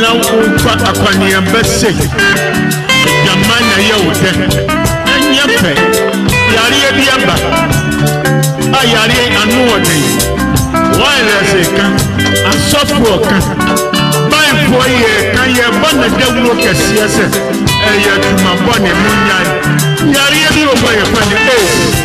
na wofa akɔneaba se adwaman na ɛyɛ wo dɛ. Ɛnyɛ pɛ. Yareɛ bi aba a yareɛ ano wɔ den. Wireless ka, asɔfoɔ ka, banfoɔ yɛ ka yɛbɔ na dawuro kɛseɛ sɛ ɛyɛ adwuma bɔne monyae. Yareɛ bi wɔ hɔ yɛfrɛ no AIDS.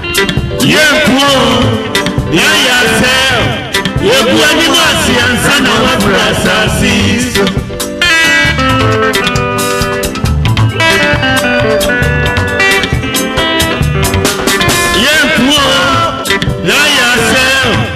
Yɛn ko o, yɛayɛ asɛɛ o. Yɛgu anim ase ansa na wɔafiri asase yi so. Yɛn ko o, yɛayɛ asɛɛ o.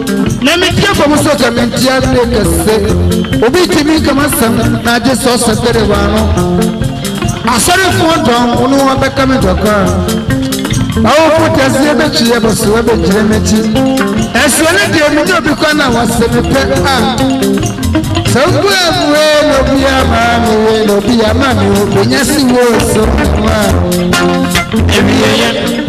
Na me tiefo mo sɛ sɛ mente ase kɛse obi tumi nkama sɛm na agye sɛ ɔsɛ tere wa no asɔrefoɔ dɔn wo ne wɔn bɛka me dɔkɔ a awofo daseɛ bɛtwe yɛ bɛsoa bɛgyina m'akyi ɛsoɔ no deɛ mene obi kɔ na wɔsɛ me pɛ a sɛ wobua mue na obi ama me we na obi ama me wo bɛnya si wo so a ɛwieɛ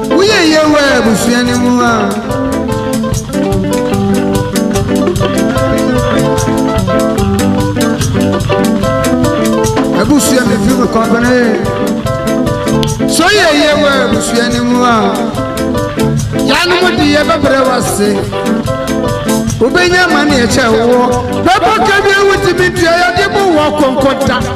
Woyɛ yie wɔ abusua no mu a. Abusua mi fi mu kɔpene. So yɛ yie wɔ abusua no mu a. Yanom di yɛ bɛbrɛ wɔ ase. Wobɛnya ma ne ɛkyɛ wɔ. Bɛbɔ kɛdeɛ wotumi dua yɛde mu wɔ kɔnkɔda.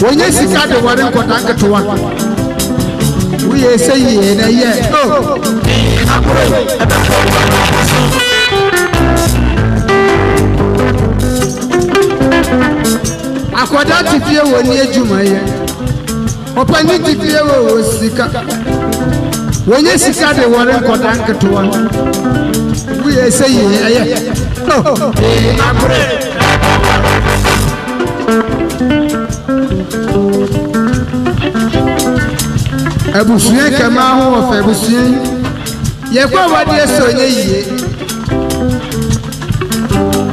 Wɔnyɛ sika de wɔre nkɔda nketewa. Woyɛ sɛ yie na yɛ o. Akoro ɛbɛ kɛ wɔn na wɔn so. Akɔda ti fie wɔ ni adwuma yɛ. Ɔpanyin ti fie wɔ wɔ sika. Wɔnyɛ sika de wɔre nkɔda nketewa. Woyɛ sɛ yie ɛyɛ o. Akoro. abusua kɛmɛ ahoɔfɛ abusua yi yɛkɔ awadeɛ sɛ ɔnyɛ yie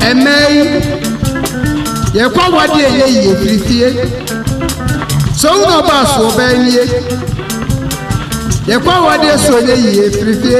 ɛmɛ yi yɛkɔ awadeɛ ɛnyɛ yie firi fie sɛ wo na ɔba asoɔ bɛyɛ yie yɛkɔ awadeɛ sɛ ɔnyɛ yie firi fie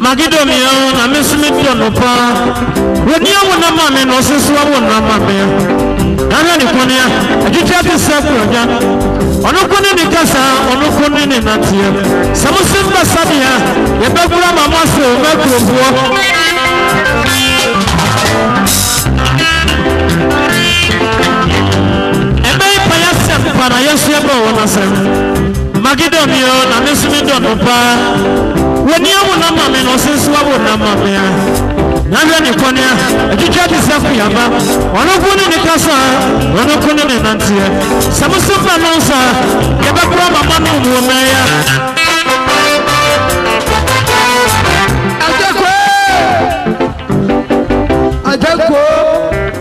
Magedɔ me ara na me nso medɔ no paa. W'ani awo na ma me na ɔse nso awo na ma me. Ahwɛ ne kɔnea, adwitwa te sɛ kuradwa. Ɔno ko ne ne kasa, ɔno ko ne ne nanteɛ. Sɛ mo se mba sabea, yɛbɛkora ma mo ase o, m'akuroboɔ. Ɛbɛn payasɛm pa na yɛn nso yɛbɔ wɔn asɛm. Maggie dɔ me o na me nso me dɔ no paa Wɔ ni awo na ma me na ɔse nso awo na ma me a Na hwɛ ne kɔne a ɛtwitwa te sɛ kuyama Ɔno ko ne ne kasa ɔno ko ne ne nanteɛ Sɛ mo so mpa no nsa yɛbɛkora mama no mu mɛya